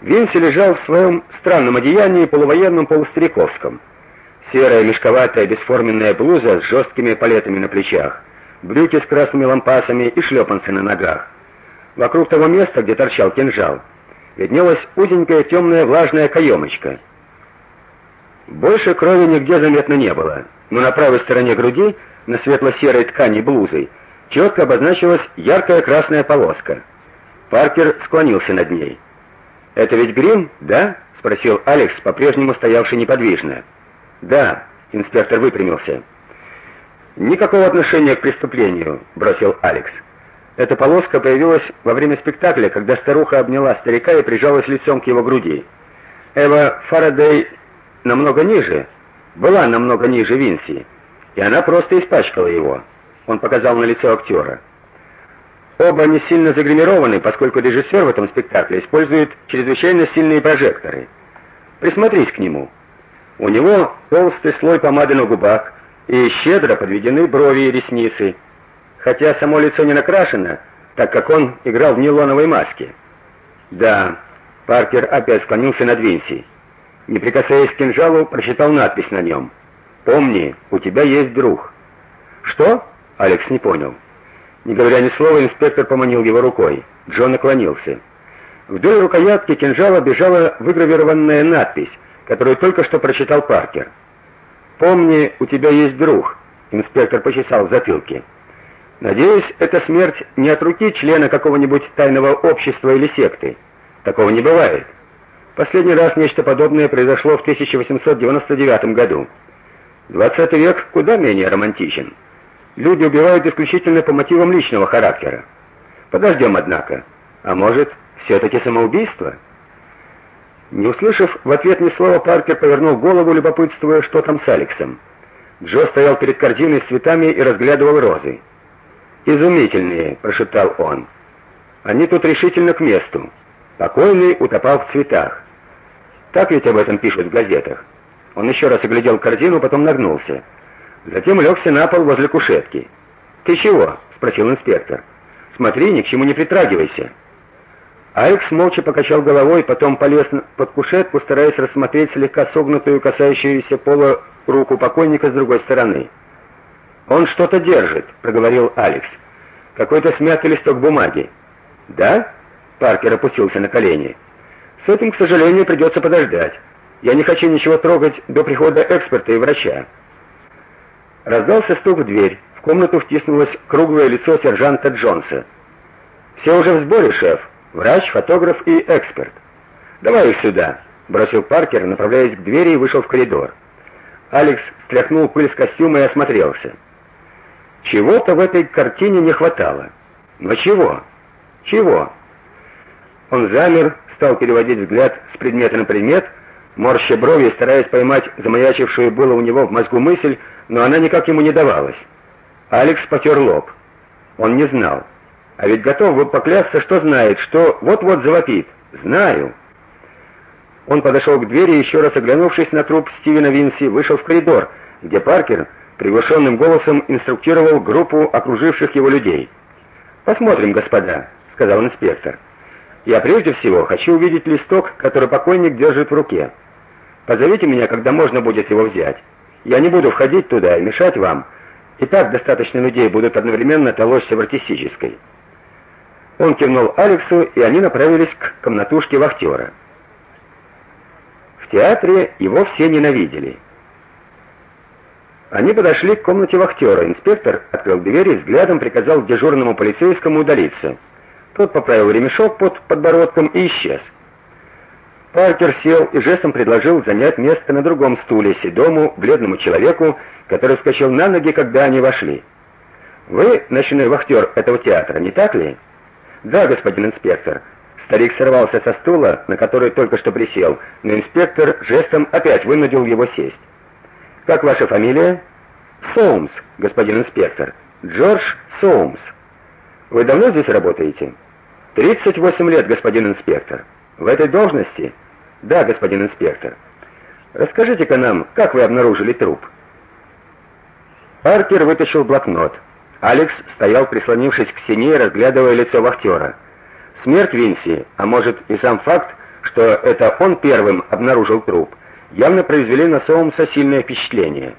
Винси лежал в своем странном одеянии полувоенном полустариковском. Серая мешковатая бесформенная блуза с жесткими палетами на плечах, брюки с красными лампасами и шлепанцы на ногах. Вокруг того места, где торчал кинжал, виднелась узенькая темная влажная каемочка. Больше крови нигде заметно не было, но на правой стороне груди, на светло-серой ткани блузы, четко обозначилась яркая красная полоска. Паркер склонился над ней. "Это ведь грим, да?" спросил Алекс, по-прежнему стоявший неподвижно. "Да", инспектор выпрямился. "Никакого отношения к преступлению", бросил Алекс. Эта полоска появилась во время спектакля, когда старуха обняла старика и прижалась лицом к его груди. Эва Фарадей намного ниже, была намного ниже Винси, и она просто испачкала его. Он показал на лицо актера. Оба не сильно загримированы, поскольку режиссер в этом спектакле использует чрезвычайно сильные прожекторы. Присмотрись к нему. У него толстый слой помады на губах и щедро подведены брови и ресницы, хотя само лицо не накрашено, так как он играл в нейлоновой маске. Да, Паркер опять склонился над Винси. Не прикасаясь к кинжалу, прочитал надпись на нем. Помни, у тебя есть друг. Что? Алекс не понял. Не говоря ни слова, инспектор поманил его рукой. Джон наклонился. Вдоль рукоятки кинжала бежала выгравированная надпись, которую только что прочитал Паркер. Помни, у тебя есть друг. Инспектор почесал в затылке. Надеюсь, это смерть не от руки члена какого-нибудь тайного общества или секты. Такого не бывает. Последний раз нечто подобное произошло в 1899 году. 20 век куда менее романтичен. Люди убивают исключительно по мотивам личного характера. Подождем, однако. А может, все таки самоубийство? Не услышав в ответ ни слова, Паркер повернул голову, любопытствуя, что там с Алексом. Джо стоял перед корзиной с цветами и разглядывал розы. "Изумительные", прошептал он. "Они тут решительно к месту. Покойный утопал в цветах. Так ведь об этом пишут в газетах". Он еще раз оглядел корзину, потом нагнулся. Затем легся на пол возле кушетки. "Ты чего?" спросил инспектор. "Смотри, ни к чему не притрагивайся". Алекс молча покачал головой, потом полез под кушетку, стараясь рассмотреть слегка согнутую, касающуюся пола руку покойника с другой стороны. "Он что-то держит", проговорил Алекс. "Какой-то смятый листок бумаги". "Да?" Паркер опустился на колени. "С этим, к сожалению, придется подождать. Я не хочу ничего трогать до прихода эксперта и врача". Раздался стук в дверь. В комнату втиснулось круглое лицо сержанта Джонса. «Все уже в сборе, шеф. Врач, фотограф и эксперт. Давай их сюда, бросил Паркер, направляясь к двери и вышел в коридор. Алекс стряхнул пыль с костюма и осмотрелся. Чего-то в этой картине не хватало. Но чего? Чего? Он замер, стал переводить взгляд с предмета на предмет, морща брови, стараясь поймать замаячившую было у него в мозгу мысль, но она никак ему не давалась. Алекс потер лоб. Он не знал. А ведь готов бы поклясться, что знает, что вот-вот завопит. Знаю. Он подошел к двери и еще раз оглянувшись на труп Стивена Винси, вышел в коридор, где Паркер приглушенным голосом инструктировал группу окруживших его людей. "Посмотрим, господа", сказал инспектор. "Я прежде всего хочу увидеть листок, который покойник держит в руке. Позовите меня, когда можно будет его взять. Я не буду входить туда и мешать вам. И так достаточно людей будут одновременно толочься в артистической". Он кивнул Алексу, и они направились к комнатушке вахтера. В театре его все ненавидели. Они подошли к комнате вахтера. Инспектор открыл дверь и взглядом приказал дежурному полицейскому удалиться. Тот поправил ремешок под подбородком и исчез. Паркер сел и жестом предложил занять место на другом стуле седому, бледному человеку, который вскочил на ноги, когда они вошли. Вы ночной вахтер этого театра, не так ли? Да, господин инспектор. Старик сорвался со стула, на который только что присел, но инспектор жестом опять вынудил его сесть. Как ваша фамилия? Соумс, господин инспектор. Джордж Соумс. Вы давно здесь работаете? 38 лет, господин инспектор. В этой должности? Да, господин инспектор. Расскажите-ка нам, как вы обнаружили труп? Паркер вытащил блокнот. Алекс стоял, прислонившись к стене, разглядывая лицо вахтера. Смерть Винси, а может и сам факт, что это он первым обнаружил труп, явно произвели на Соумса сильное впечатление.